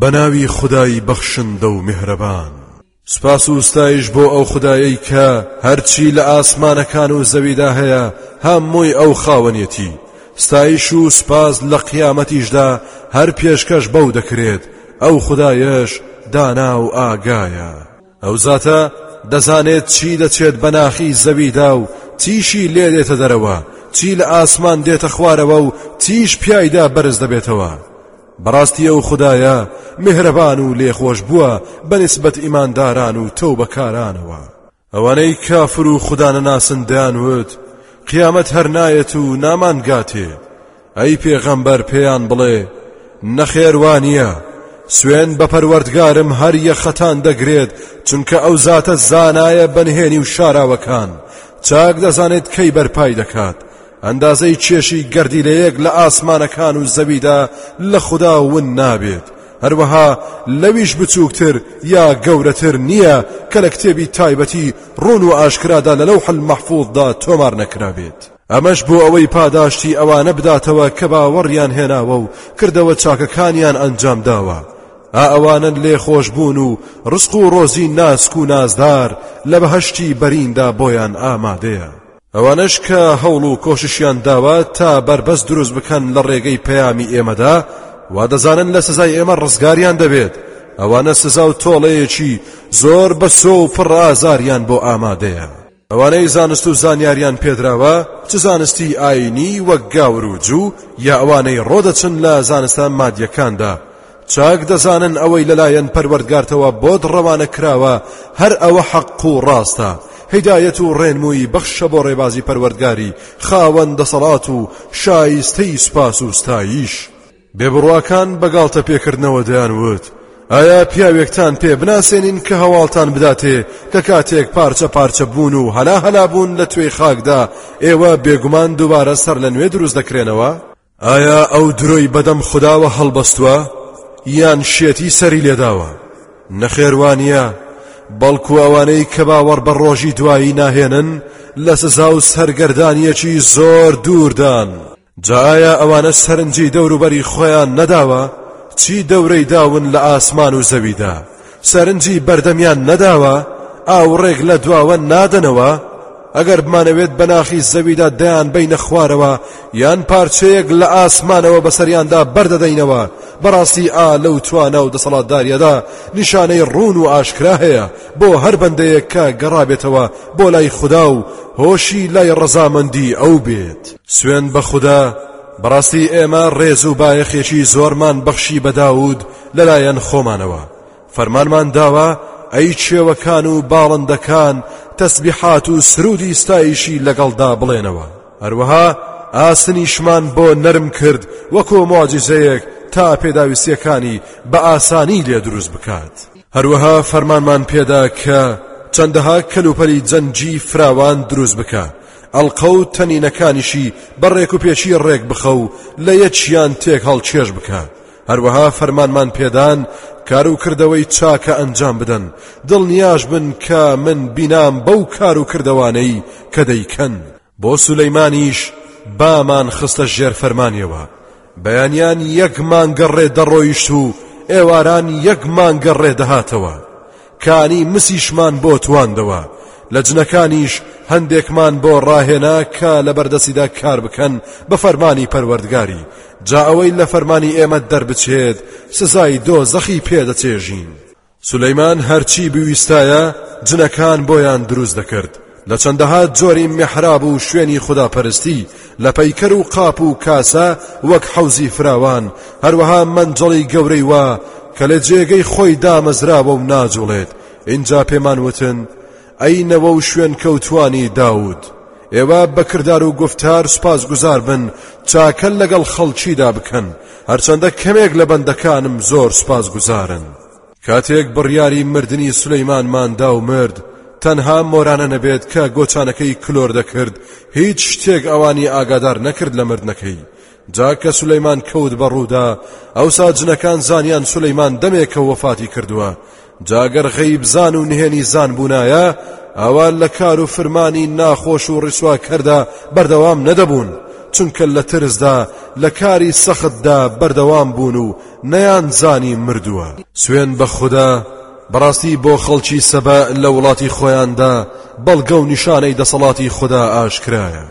بە ناوی خودای بەخشندە و میهرەبان. سوپاس و ستایش بۆ ئەو خودایەی کە هەرچی لە ئاسمانەکان و زەویدا هەیە هەمووی ئەو خاوەنیەتی ستایش و سوپاس لە قیامەتیشدا هەر پێشکەش بەو دەکرێت ئەو خودایەش دانا و ئاگایە ئەو زاتە دەزانێت چی دەچێت بە ناخی زەویدا و چیشی لێ دێتە دەرەوە چی لە ئاسمان دێتە خوارەوە و چیش پیایدا بەرز دەبێتەوە بەڕاستی ئەو خودایە مێهرەبان و لێخۆش بووە بەنسبەت ئیمانداران و تەوبەکارانەوە ئەوانەی کافر و خودانەناسن دەیانوت قیامەت هەر نایەت و نامانگاتێ ئەی پێغەمبەر پێیان بڵێ نەخێوانیە سوێن بە پەروەردگارم هەر یەخەتان دەگرێت چونکە ئەو زاتە زانایە بەنهێنی و شاراوەکان چاک دەزانێت کەی بەرپای دەکات ئەندازەی کێشی گەردیلەیەک لە ئاسمانەکان و زەویدا لە خودا ون نابێت هەروەها لەویش بچووکتر یا گەورەتر نییە کە لە کتێبی تایبەتی ڕون و ئاشکرادا لە لەو حل مەحفوظدا تۆمار نەکرابێت ئەمەش بۆ ئەوەی پاداشتی ئەوانە بداتەوە کە باوەڕیان هێناوە و کردەوە چاکەکانیان ئەنجام داوە ئا ئەوانە لێ خۆش بوون و ڕسق و ڕۆزی ناسک و نازدار لە بەهشتی بەریندا بۆیان ئامادەیە ئەوانەش کە هەوڵ و کۆششیان داوە تا بەربەست دروست بکەن لە ڕێگەی پەیامی ئێمەدا وا دەزانن لە سزای ئێمە ڕزگاریان دەبێت ئەوانە سزا و تۆڵەیەکی زۆر بە سۆ و پڕ ئازاریان بۆ ئامادەیە ئەوانەی زانست و زانیاریان پێدراوە چ زانستی ئاینی وەک گاور و جوو یا ئەوانەی ڕۆدەچن لە زانستە مادیەکاندا چاک دەزانن ئەوەی لەلایەن پەروەردگارتەوە بۆت ڕەوانە کراوە هەر ئەوە حەق و ڕاستە، هیدایەت و ڕێنمووی بەخشە بۆ ڕێبازی پەروەردگاری خاوەن دەسەڵات و شایستەی سوپاس و ستاییش. بێبڕواکان بە گاڵتە پێکردنەوە دەیانوت، ئایا پیاوێکتان پێ بناسێنین کە هەواڵتان بداتێ کە کاتێک پارچە پارچە بوون و هەلا هەلا بوون لە توێی خاکدا ئێوە بێگومان دووبارە سەرلەنوێ دروست دەکرێنەوە؟ ئایا ئەو درۆی بەدەم خوداوە هەڵبەستوە یان شێتی سەری لێداوە نەخێوانە بەڵکو ئەوانەی کە باوەڕ بە ڕۆژی دوایی ناهێنن لە سزا و سەرگەردانیەکی زۆر دووردان جایا ئەوانە سەرنجی دەوروبەری خۆیان نەداوە چی دەورەی داون لە ئاسمان و زەویدا سەرنجی بەردەمیان نەداوە، ئاوڕێک لە دواوە نادەنەوە، ئەگەر بمانەوێت بە ناخی زەویدا دەیانبەینە خوارەوە یان پارچەیەک لە ئاسمانەوە بەسەریاندا بەردەدەینەوە، بەڕاستی ئا لەو توانا و دەسەڵاتداریەدا نیشانەی ڕوون و ئاشکرا هەیە بۆ هەر بەندەیەک کە گەڕابێتەوە بۆ لای خودا و هۆشی لای ڕەزامەندی ئەو بێت. سوێند بە خودا، بەڕاستی ئێمە ڕێز و بایەخێکی زۆرمان بەخشی بە داود، لەلایەن خۆمانەوە فەرمانمان داوە ئەی چێوەکان و باڵندەکان تەسبیحات و سروودی ستایشی لەگەڵدا بڵێنەوە هەروەها ئاسنیشمان بۆ نەرم کرد وەکۆ مۆجزەیەک تا پێداویستیەکانی بە ئاسانی لێ دروست بکات هەروەها فەرمانمان پێدا کە چەندەها کەلوپەلی جەنگی فراوان دروست بکە ئەڵقە و تەنینەکانیشی بە ڕێک و پێشی ڕێک بخە و لە یەکیان تێک هەڵکێش بکە هەروەها فەرمانمان پێدان کار و کردەوەی چاکە ئەنجام بدەن دڵنیاش بن کە من بینام بەو کار و کردەوانەی کە دەیکەن بۆ سولەیمانیش بامان خستە ژێر فەرمانیەوە بەیانیان یەک مانگەڕێ دەڕۆیشت و ئێواران یەک مانگەڕێ دەهاتەوە کانی مسیشمان بۆ تواندەوە، لە جنەکانیش هەندێکمان بۆ ڕاهێنا کە لە بەردەسیدا کار بکەن بە فەرمانی پەروەردگاری، جا ئەوەی لە فەرمانی ئێمە دەربچێت سزای دۆزەخی پێ دەچێژین. سولەیمان هەرچی بویستایە جنەکان بۆیان دروست دەکرد، لە چەندەها جۆری میحراب و شوێنی خوداپەرستی لە پەیکەر و قاپ و کاسە وەک حەوزی فراوان هەروەها مەنجەڵی گەورەی وا کە لە جێگەی خۆی دامەزراوە و ناجوڵێت اینجا پێمان وتن ئەینەوە و شوێن کەوتانی داود ئێوە بەکردار و گفتار سوپاس گوزار بن چاکە لەگەڵ خەڵکیدا بکەن هەرچەندە کەمێک لە بەندەکانم زۆر سوپاس گوزارن. کاتێک بڕیاری مردنی سولەیمانمان دا و مرد، تەنها مۆرانە نەبێت کە گۆچانەکەی کلۆر دەکرد، هیچ شتێک ئەوانی ئاگادار نەکرد لە مردنەکەی. جا کە سولەیمان کەوت بە ڕوودا، ئەوسا جنەکان زانیان سولەیمان دەمێکە وەفاتی کردووە. جا گەر غەیبزان و نهێنی زان بوونایە، ئەوا لە کار و فرمانی ناخۆش و ڕیسواکەردا بەردەوام نەدەبوون، چونکە لە ترسدا لە کاری سەختدا بەردەوام بوون و نەیان زانی مردووە سوێن بە خودا بەڕاستی بۆ خەڵکی سەبە لە وڵاتی خۆیاندا بەڵگە و نیشانەی دەسەڵاتی خودا ئاشکرایە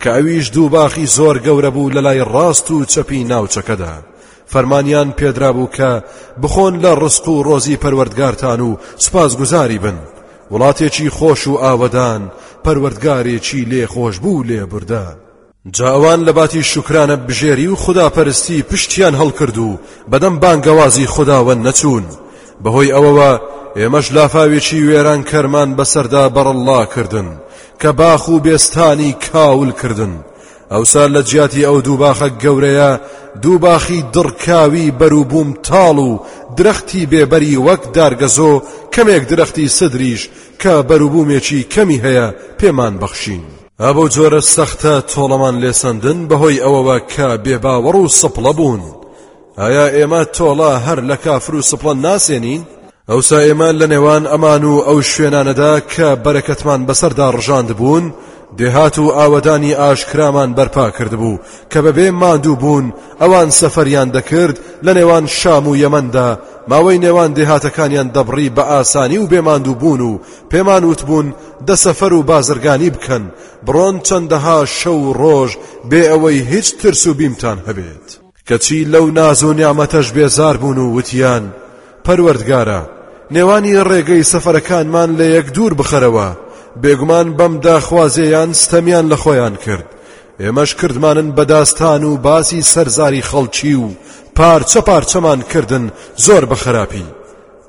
کە ئەویش دووباخی زۆر گەورە بوو لە لای ڕاست و چەپی ناوچەکەدا فەرمانیان پێدرا بوو کە بخۆن لە ڕسق و ڕۆزی پەروەردگارتان و سوپاس گوزاری بن وڵاتێکی خۆش و ئاوەدان پەروەردگارێکی لێ خۆش بوو لێ بوردە جا ئەوان لەباتی شوکرانە بژێری و خودا پەرستی پشتیان هەڵکرد و بەدەم بانگەوازی خوداوە نەچوون بەهۆی ئەوەوە ئێمەش لافاوێکی وێران کەرمان بەسەردا بەڕەڵا کردن کە باخ و بێستانی کاول کردن ئەوسا لە جیاتی ئەو دوو باخە گەورەیە دوو باخی دڕکاوی بەروبووم تاڵ و درەختی بێبەری وەک دارگەزۆ کەمێک درەختی سدریش کە بەروبوومێکی کەمی هەیە پێمان بەخشین ئا بەو جۆرە سەختە تۆڵەمان لێسەندن بەهۆی ئەوەوە کە بێباوەڕ و سپڵە بوون ئایا ئێمە تۆڵە هەر لە کافر و سپڵە ناسێنین ئەوسا ئێمە لە نێوان ئەمان و ئەو شوێنانەدا کە بەرەکەتمان بەسەردا ڕژاند بوون دێهات و ئاوەدانی ئاشکرامان بەرپا کردبوو کە بەبێ ماندوو بوون ئەوان سەفەریان دەکرد لە نێوان شام و یەمەندا ماوەی نێوان دێهاتەکانیان دەبڕی بە ئاسانی و بێماندوو بوون و پێمان وتبوون دە سەفەر و بازرگانی بکەن، بڕۆن چەندەها شەو و ڕۆژ بێ ئەوەی هیچ ترس و بیمتان هەبێت. کەچی لەو ناز و نیعمەتەش بێزار بوون و وتیان، پەروەردگارا، نێوانی ڕێگەی سەفەرەکانمان لە یەک دوور بخەرەوە، بێگومان بەم داخوازییەیان ستەمیان لە خۆیان کرد، ئێمەش کردمانن بە داستان و باسی سەرزاری خەڵکی و پارچە پارچەمان کردن زۆر بە خەراپی.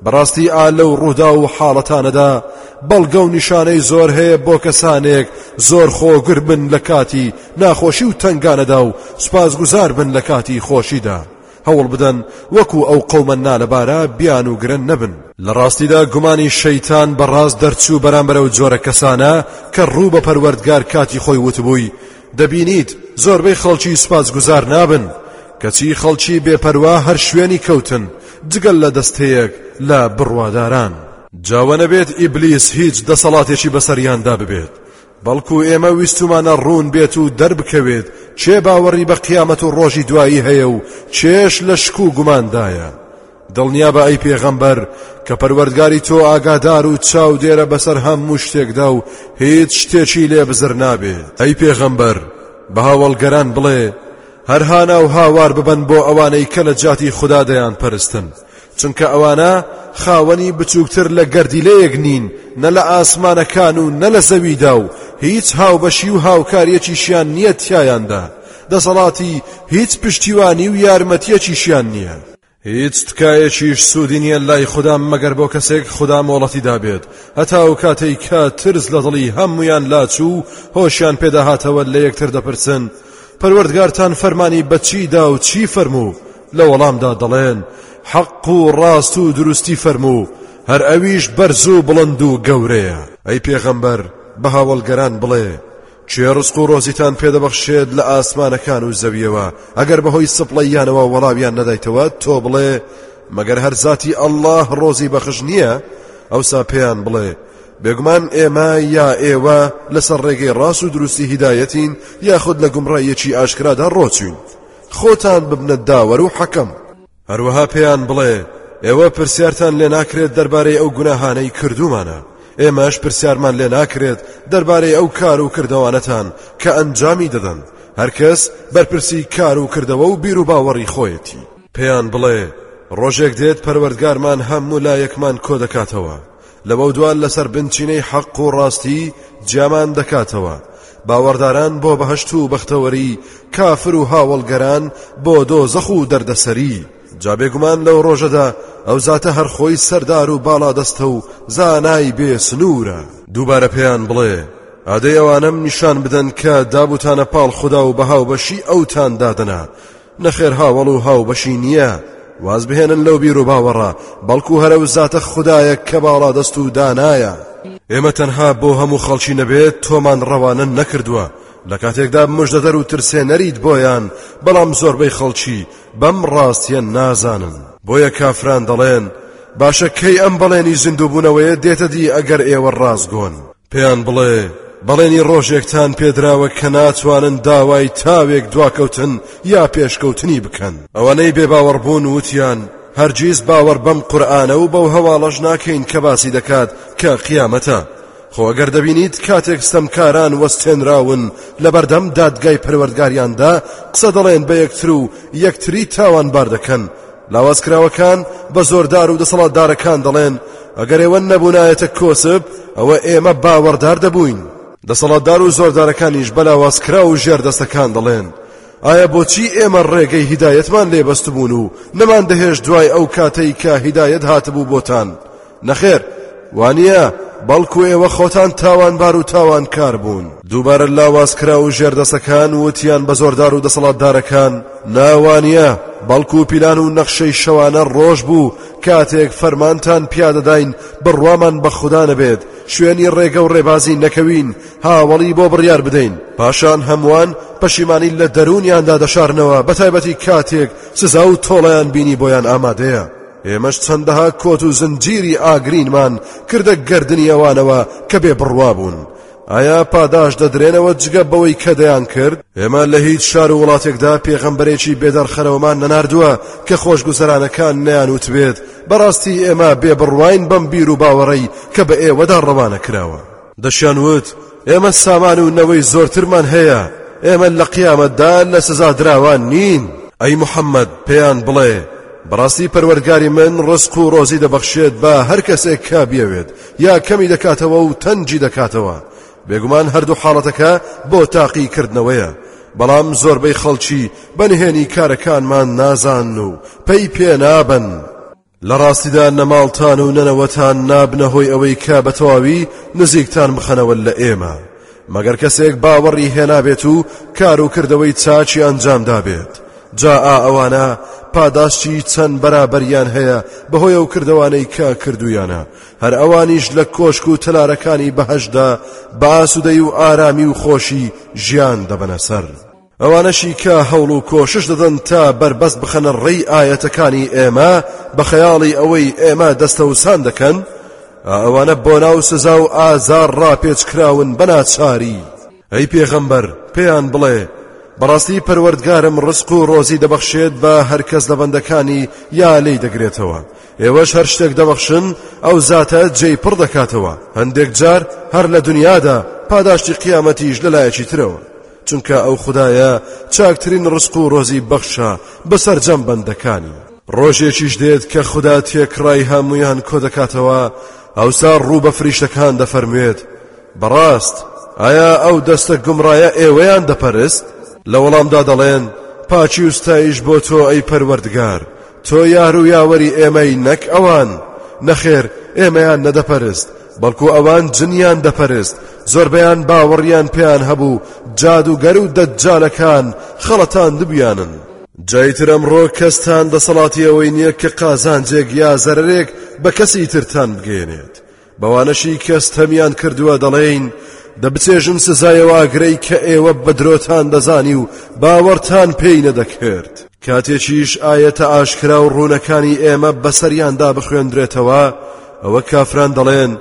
بەڕاستی ئا لەو ڕووداو و حاڵەتانەدا بەڵگە و نیشانەی زۆر هەیە بۆ کەسانێک زۆر خۆگر بن لە کاتی ناخۆشی و تەنگانەدا و سوپاسگوزار بن لە کاتی خۆشیدا هەوڵ بدەن وەکو ئەو قەومە نالەبارە بیان و گرن نەبن لە ڕاستیدا گومانی شەیتان بە ڕاست دەرچوو بەرامبەر ئەو جۆرە کەسانە کە ڕوو بە پەروەردگار کاتی خۆی وتبووی دەبینیت زۆربەی خەڵکی سوپاسگوزار نابن کەچی خەڵکی بێپەروا هەر شوێنی کەوتن جگەل لە دەستەیەک لە بڕواداران جاوە نەبێت ئیبلیس هیچ دەسەڵاتێکی بەسەریاندا ببێت بەڵکو ئێمە ویستومانە ڕوون بێت و دەربکەوێت چێ باوەڕی بە قیامەت و ڕۆژی دوایی هەیە و چێش لە شک و گوماندایە دڵنیابە ئەی پێغەمبەر کە پەروەردگاری تۆ ئاگادار و چاودێرە بەسەر هەموو شتێکدا و هیچ شتێکی لێ بزر نابێت ئەی پێغەمبەر بە هاوڵگەران بڵێ هەر هانا و هاوار ببن بۆ ئەوانەی کە لە جاتی خوددا دەیان پەرستن چونکە ئەوانە خاوەنی بچووکتر لە گەردیلەیەک نین نە لە ئاسمانەکان و نە لە زەویدا و هیچ هاوبەشی و هاوکاریەکیشیان نییە تایاندا دەسەڵاتی هیچ پشتیوانی و یارمەتیەکیشیان نییە هیچ تکایەکیش سوودی نییە لای خودا مەگەر بۆ کەسێک خودا مۆڵەتی دابێت هەتا ئەو کاتەی کە ترس لە دڵی هەمویان لاچوو و هۆشیان پێداهاتەوە لە یەکتر دەپرسن پەروەردگارتان فەرمانی بەچی دا و چی فەرموو لە وەڵامدا دەڵێن حەق و ڕاست و دروستی فەرموو هەر ئەویش بەرز و بڵند و گەورەیە ئەی پێغەمبەر بە هاوڵگەران بڵێ کێ ڕزق و ڕۆزیتان پێدەبەخشێت لە ئاسمانەکان و زەویەوە ئەگەر بەهۆی سپڵەیانەوە وەڵاویان نەدایتەوە تۆ بڵێ مەگەر هەر زاتی ئەلله ڕۆزی بەخش نییە ئەوسا پێیان بڵێ بێگومان ئێمە یا ئێوە لەسەر ڕێگەی ڕاست و دروستی هیدایەتین یاخود لە گومڕایەکی ئاشکرادا ڕۆچوین خۆتان ببنە داوەر و حەکەم هەروەها پێیان بڵێ ئێوە پرسیارتان لێ ناکرێت دەربارەی ئەو گوناهانەی کردومانە ئێمەش پرسیارمان لێ ناکرێت دەربارەی ئەو کار و کردەوانەتان کە ئەنجامی دەدەن هەرکەس بەرپرسی کار و کردەوە و بیر و باوەڕی خۆیەتی پێیان بڵێ ڕۆژێک دێت پەروەردگارمان هەموو لایەکمان کۆ دەکاتەوە لەمەودوا لەسەر بنچینەی حەق و ڕاستی جیامان دەکاتەوە باوەڕداران بۆ بەهەشت و بەختەوەری کافر و هاوڵگەران بۆ دۆزەخ و دەردەسەری جا بێگومان لەو ڕۆژەدا ئەو زاتە هەرخۆی سەردار و باڵادەستە و زانای بێ سنوورە دووبارە پێیان بڵێ ئادەی ئەوانەم نیشان بدەن کە دابوتانە پاڵ خوددا و بەهاوبەشی ئەوتان دادەنا نەخێر هاوەڵ و هاوبەشی نییە وازبهێنن لەو بیروباوەڕە بەڵکو هەرە و زاتە خودایە کە باڵادەست و دانایە ئێمە تەنها بۆ هەموو خەڵکی نەبێت تۆمان ڕەوانە نەکردووە لە کاتێکدا مژدەدەر و ترسێنەریت بۆیان بەڵام زۆربەی خەڵکی بەم ڕاستیە نازانن بۆیە کافران دەڵێن باشە کەی ئەم بەڵێنی زیندووبوونەوەیە دێتە دی ئەگەر ئێوە ڕاستگۆن پێیان بڵێ بەڵێنی ڕۆژێکتان پێدراوە کە ناتوانن داوای تاوێک دواکەوتن یا پێشکەوتنی بکەن ئەوانەی بێباوەڕبوون وتیان هەرگیز باوەڕ بەم قورآانە و بەو هەواڵەش ناکەین کە باسی دەکات کە قیامەتە خۆ ئەگەر دەبینیت کاتێک ستەمکاران وەستێنراون لە بەردەم دادگای پەروەردگاریاندا قسە دەڵێن بە یەکتر و یەکتری تاوانبار دەکەن لاوازکراوەکان بە زۆردار و دەسەڵاتدارەکان دەڵێن ئەگەر ئێوە نەبوونایەتە کۆسپ ئەوە ئێمە باوەڕدار دەبووین دەسەڵاتدار و زۆردارەکانیش بە لاوازکرا و ژێردەستەکان دەڵێن ئایا بۆچی ئێمە ڕێگەی هیدایەتمان لێبەستبوون و نەمان دەهێش دوای ئەو کاتەی کە هیدایەت هاتبوو بۆتان نەخێر وانیە بەڵکو ئێوە خۆتان تاوانبار و تاوانکار بوون دووبارە لاوازکرا و ژێردەسەکان وتیان بە زۆردار و دەسەڵاتدارەکان ناوانە بەڵکو و پیلان و نەخشەی شەوانە ڕۆژ بوو کاتێک فەرمانتان پیادەداین بڕوامان بە خوددانە بێت شوێنی ڕێگە و ڕێبازی نەکەوین هاوڵی بۆ بڕیار بدەین پاشان هەمووان پەشیمانی لە دەروونیاندا دەشارنەوە بەتایبەتی کاتێک سزا و تۆڵیان بینی بۆیان ئامادەیە ئێمەش چەندەها کۆت و زنجیری ئاگرینمان کردە گەردنی ئەوانەوە کە بێ بڕوا بوون ئایا پاداش دەدرێنەوە جگە بەوەی کە دەیان کرد ئێمە لە هیچ شار و وڵاتێکدا پێغەمبەرێکی بێدەرخەرەوەمان نەناردووە کە خۆشگوزەرانەکان نەیانوتبێت بەڕاستی ئێمە بێ بڕواین بەم بیر و باوەڕەی کە بە ئێوەدا ڕەوانە کراوە دەشیان وت، ئێمە سامان و نەوەی زۆرترمان هەیە، ئێمە لە قیامەتدا لە سزادراوان نین. ئەی محەممەد پێیان بڵێ، بەڕاستی پەروەردگاری من ڕزق و ڕۆزی دەبەخشێت بە هەر کەسێک کە بیەوێت، یا کەمی دەکاتەوە و تەنگی دەکاتەوە، بێگومان هەردوو حاڵەتەکە بۆ تاقی کردنەوەیە، بەڵام زۆربەی خەڵکی بە نهێنی کارەکانمان نازانن و پەی پێنابەن. لە ڕاستیدا نە ماڵتان و نە نەوەتان نابنە هۆی ئەوەی کە بە تەواوی نزیکتان بخەنەوە لە ئێمە مەگەر کەسێک باوەڕی هێنابێت و کار و کردەوەی چاچی ئەنجام دابێت جا ئەوانە پاداشتی چەند بەرابەریان هەیە بەهۆی ئەو کردوانەی کە کردویانە هەر ئەوانیش لە کۆشک و تەلارەکانی بەهشدا باسوودەی و ئارامی و خۆشی ژیان دەبەنە سەر. ئەوانەشی کە هەوڵ و کۆشش دەدەن تا بەربەست بخەنە ڕێی ئایەتەکانی ئێمە بە خەیاڵی ئەوەی ئێمە دەستەوسان دەکەن ئەوانە بۆ ناو سزا و ئازار ڕاپێچ کراون بەناچاری ئەی پێغەمبەر پێیان بڵێ بەڕاستی پەروەردگارم ڕسق و ڕۆزی دەبەخشێت بە هەرکەس لە بەندەکانی یا لی دەگرێتەوە ئێوەش هەر شتێک دەبەخشن ئەو زاتە جێی پڕ دەکاتەوە هەندێک جار هەر لە دنیادا پاداشتی قیامەتیش لەلایەکی ترەوە چونکە ئەو خودایە چاکترین ڕزق و ڕۆزی بەخشە بەسەرجەم بەندەکانی ڕۆژێکیش دێت کە خودا تێکڕای هەمویان کۆدەکاتەوە ئەوسا ڕوو بە فریشتەکان دەفەرموێت بەڕاست ئایا ئەو دەستە گومڕایە ئێوەیان دەپەرست لە وەڵامدا دەڵێن پاچی وستایش بۆ تۆ ئەی پەروەردگار تۆ یار و یاوەری ئێمەی نەک ئەوان نەخێر ئێمەیان نەدەپەرست بەڵکو ئەوان جنیان دەپەرست زۆربەیان باوەڕیان پێیان هەبوو جادوگەر و دەجالەکان خەڵەتاندبیانن جای تر ئەمڕۆ کەستان دەسەڵاتی ئەوەی نییە کە قازانجێک یا زەرەرێک بە کەسی ترتان بگەێنێت بەوانەشی کەس هەمیان کردووە دەڵێین دەبچێژن سزایەوە ئاگرەی کە ئێوە بە درۆتان دەزانی و باوەڕتان پێی نەدەکرد کاتێکیش ئایەتە ئاشکرا و ڕوونەکانی ئێمە بەسەریاندا بخوێندرێتەوە ئەوە کافران دەڵێن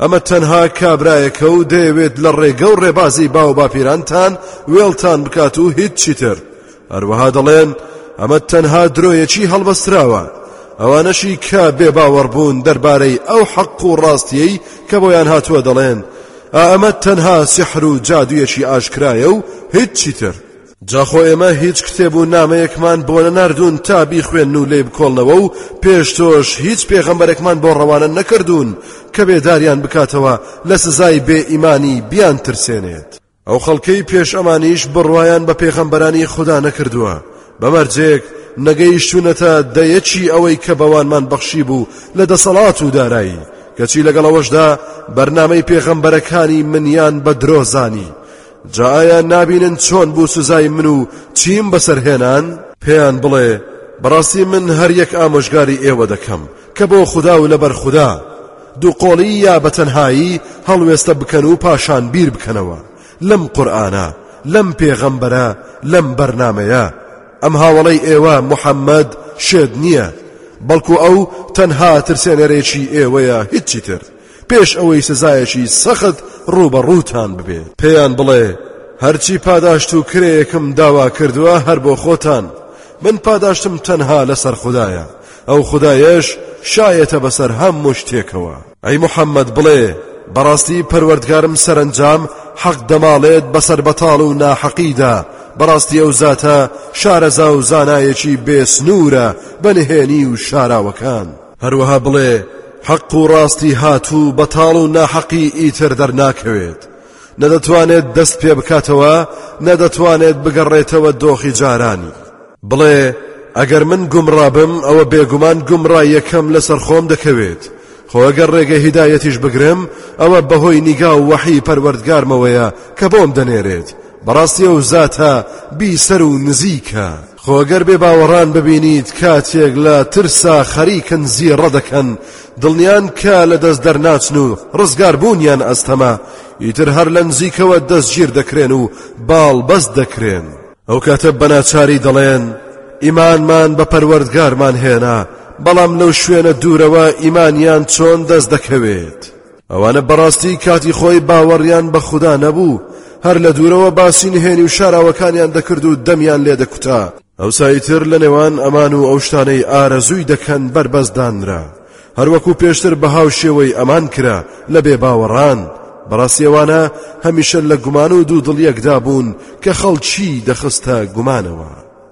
ئەمە تەنها کابرایەکە و دەیەوێت لە ڕێگە و ڕێبازی باو باپیرانتان وێڵتان بکات و هیچ چیتر هەروەها دەڵێن ئەمە تەنها درۆیەکی هەڵبەستراوە ئەوانەشی کە بێ باوەڕبوون دەربارەی ئەو حەق و ڕاستیەی کە بۆیان هاتووە دەڵێن ئەمە تەنها سحر و جادویەکی ئاشکرایە و هیچ چیتر جا خۆ ئێمە هیچ کتێب و نامەیەکمان بۆ نەناردوون تا بیخوێن و لێی بکۆڵنەوە و پێش تۆش هیچ پێغەمبەرێکمان بۆ ڕەوانە نەکردوون کە بێداریان بکاتەوە لە سزای بێ ئیمانی بیان ترسێنێت ئەو خەڵکەی پێش ئەمانیش بڕوایان بە پێغەمبەرانی خوددا نەکردووە بەمەرجێک نەگەیشتونەتە دەیەکی ئەوەی کە بەوانمان بەخشی بوو لە دەسەڵات و دارایی کەچی لەگەڵەوەشدا بەرنامەی پێغەمبەرەکانی منیان بە درۆزانی جا ئایا نابینن چۆن بوو سزای من و چیم بەسەر هێنان؟ پێیان بڵێ بەڕاستی من هەر یەک ئامۆژگاری ئێوە دەکەم کە بۆ خودا و لەبەر خودا دووقۆڵی یا بە تەنهایی هەڵوێستە بکەن و پاشان بیر بکەنەوە لەم قورئانە لەم پێغەمبەرە لەم بەرنمەیە ئەم هاوڵەی ئێوە محەممەد شێت نییە بەڵکو ئەو تەنها ترسێنەرێکی ئێوەیە هیچی تر پێش ئەوەی سزایەکی سەخت ڕووبەڕووتان ببێت. پێیان بڵێ، هەرچی پاداشت و کرێیەکم داوا کردووە هەر بۆ خۆتان، من پاداشتم تەنها لەسەر خودایە، ئەو خودایەش شایەتە بەسەر هەموو شتێکەوە. ئەی محەممەد بڵێ، بەڕاستی پەروەردگارم سەرەنجام حەق دەماڵێت بەسەر بەتاڵ و ناحەقیدا، بەڕاستی ئەو زاتە شارەزا و زانایەکی بێ سنوورە بە نهێنی و شاراوەکان. هەروەها بڵێ حەق و ڕاستی هاتوو بەتاڵ و ناحەقی ئیتر دەرناکەوێت نەدەتوانێت دەست پێ بکاتەوە نەدەتوانێت بگەڕێتەوە دۆخی جارانی بڵێ ئەگەر من گومڕابم ئەوە بێگومان گومڕا یەکەم لەسەر خۆم دەکەوێت خۆگەر ڕێگە هیدایەتیش بگرم ئەوە بەهۆی نیگا و وەحی پەروەردگارمەوەیە کە بۆم دەنێرێت بەڕاستی ئەو زاتە بیسەر و نزیکە خۆ گەر بێ باوەڕان ببینیت کاتێک لە ترسا خەریکن زیڕە دەکەن دڵنیان کە لە دەست دەرناچن و ڕزگاربوونیان ئەستەمە ئیتر هەر لە نزیکەوە دەستگیر دەکرێن و باڵ بەست دەکرێن ئەو کاتە بەناچاری دەڵێن ئیمانمان بە پەروەردگارمان هێنا بەڵام لەو شوێنە دوورەوە ئیمانیان چۆن دەست دەکەوێت؟ ئەوانە بەڕاستی کاتی خۆی باوەڕیان بە خودا نەبوو هەر لە دوورەوە باسی نهێنی و شاراوەکانیان دەکرد و دەمیان لێ دەکوتا ئەوسایتر لە نێوان ئەمان و ئەو شتانەی ئارەزووی دەکەن بەربەستدانرا هەروەکو پێشتر بە هاوشێوەی ئەمان کرا لە بێ باوەڕان بەڕاستیەوانە هەمیشە لە گومان و دوو دڵیەکدا بوون کە خەڵکی دەخستە گومانەوە.